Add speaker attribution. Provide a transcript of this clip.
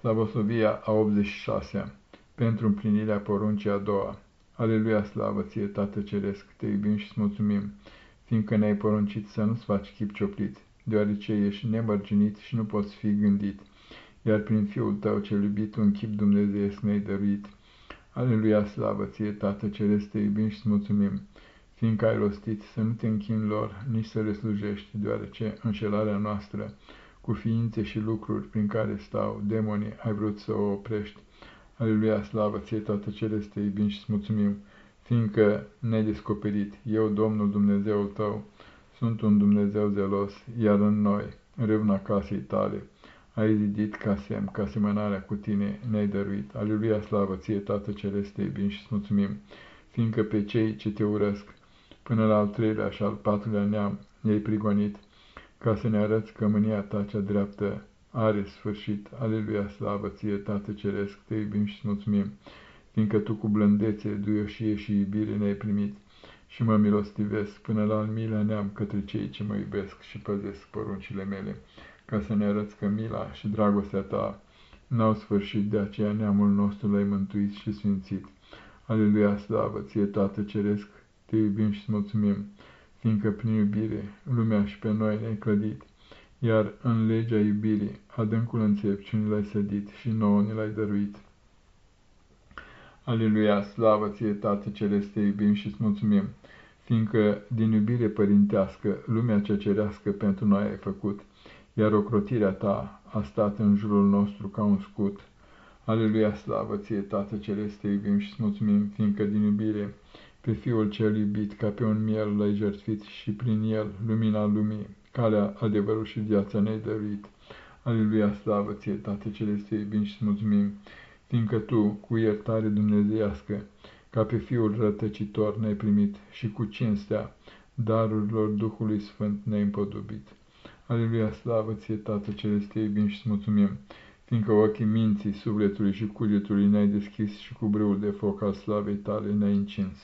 Speaker 1: Slavosovia a 86-a, pentru împlinirea poruncii a doua. Aleluia, slavă ție, Tată Ceresc, te iubim și îți mulțumim, fiindcă ne-ai poruncit să nu-ți faci chip cioplit, deoarece ești nemărginit și nu poți fi gândit, iar prin Fiul tău cel iubit un chip dumnezeiesc ne-ai dăruit. Aleluia, slavă ție, Tată Ceresc, te iubim și îți mulțumim, fiindcă ai rostit să nu te închin lor, nici să le slujești, deoarece înșelarea noastră cu ființe și lucruri prin care stau demonii, ai vrut să o oprești. Aleluia, slavă ție, Tată Celeste, iubim și-ți mulțumim, fiindcă ne-ai descoperit, eu, Domnul Dumnezeul tău, sunt un Dumnezeu zelos, iar în noi, în râvna casei tale, ai zidit ca semn, ca semănarea cu tine ne-ai dăruit. Aleluia, slavă ție, Tată Celeste, iubim și-ți mulțumim, fiindcă pe cei ce te urăsc, până la al treilea și al patrulea neam, i-ai prigonit, ca să ne arăți că mânia ta cea dreaptă are sfârșit. Aleluia, slavă ție, Tată Ceresc, te iubim și mulțumim, fiindcă tu cu blândețe, duioșie și iubire ne-ai primit și mă milostivesc până la al milea neam către cei ce mă iubesc și păzesc poruncile mele, ca să ne arăți că mila și dragostea ta n-au sfârșit, de aceea neamul nostru l-ai mântuit și sfințit. Aleluia, slavă ție, Tată Ceresc, te iubim și mulțumim fiindcă prin iubire lumea și pe noi ne-ai clădit, iar în legea iubirii adâncul înțepciunii l-ai sădit și nouă ne l-ai dăruit. Aleluia, slavă ție, Tată Celeste, iubim și îți mulțumim, fiindcă din iubire părintească lumea cea cerească pentru noi ai făcut, iar ocrotirea ta a stat în jurul nostru ca un scut. Aleluia, slavă ție, Tată Celeste, iubim și îți mulțumim, fiindcă din iubire pe Fiul cel iubit, ca pe un miel l-ai jertfit și prin el, lumina lumii, calea, adevărul și viața ne-ai dăruit. Aleluia, slavă ție, Tată Celeste, iubim și mulțumim, fiindcă Tu, cu iertare dumnezeiască, ca pe Fiul rătăcitor ne-ai primit și cu cinstea darurilor Duhului Sfânt ne-ai împodobit. Aleluia, slavă ție, Tată Celeste, iubim și mulțumim, fiindcă ochii minții, sufletului și cugetului ne-ai deschis și cu brâul de foc al slavei tale ne-ai încins.